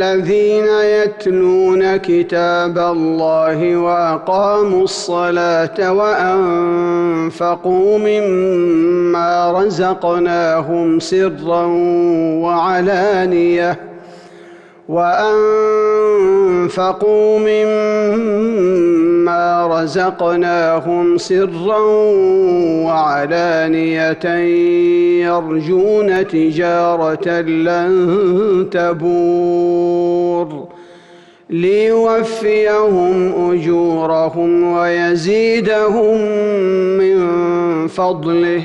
الذين يتلون كتاب الله وأقاموا الصلاة وأنفقوا مما رزقناهم سرا وعلانية وأنفقوا مما رزقناهم سرا وعلانية يرجون تجارة لن تبور ليوفيهم أجورهم ويزيدهم من فضله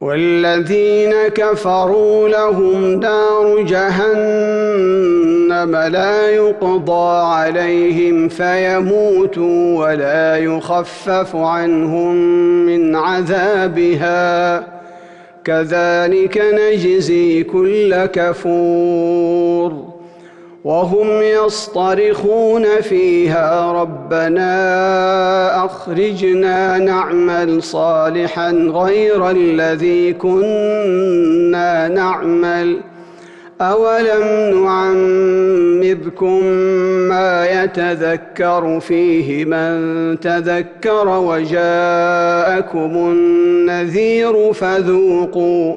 والذين كفروا لهم دار جهنم لا يقضى عليهم فيموتوا ولا يخفف عنهم من عذابها. كذلك نجزي كل كفور. وهم يصطرخون فيها ربنا أخرجنا نعمل صالحا غير الذي كنا نعمل أولم نعمركم ما يتذكر فيه من تذكر وجاءكم النذير فذوقوا